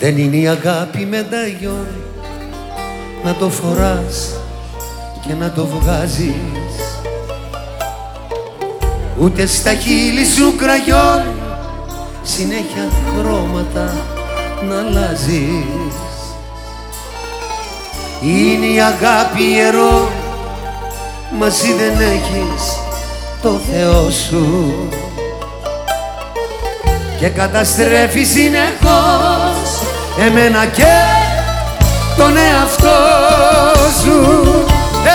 Δεν είναι η αγάπη μεταγιόν να το φοράς και να το βγάζεις. Ούτε στα χείλη σου κραγιόν συνέχεια χρώματα να αλλάζεις. Είναι η αγάπη ιερό. Μαζί δεν έχεις το Θεό σου. Και καταστρέφει συνεχώς εμένα και τον εαυτό σου.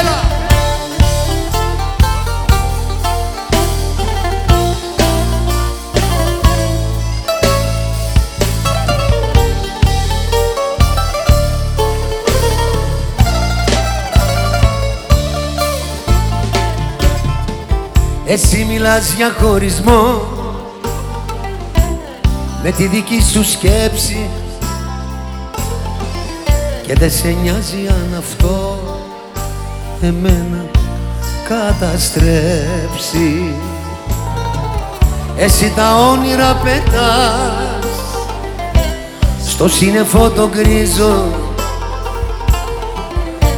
Έλα! Εσύ μιλάς για χωρισμό. Με τη δική σου σκέψη και δεν σε νοιάζει αν αυτό εμένα καταστρέψει. Εσύ τα όνειρα πετάς. Στο σύννεφο το γκρίζο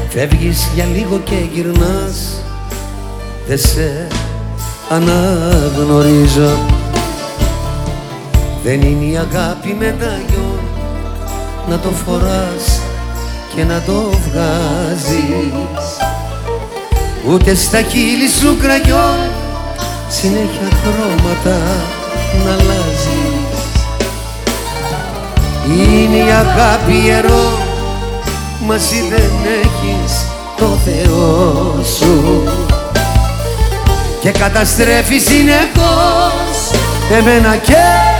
Φεύγεις για λίγο και γυρνάς. Δεν σε αναγνωρίζω. Δεν είναι η αγάπη μεταγιόν να το φοράς και να το βγάζεις. Ούτε στα χείλη σου κραγιόν συνέχεια χρώματα να αλλάζεις. Είναι η αγάπη ιερό μαζί δεν έχεις το Θεό σου. Και καταστρέφεις συνεχώς εμένα και τον εαυτό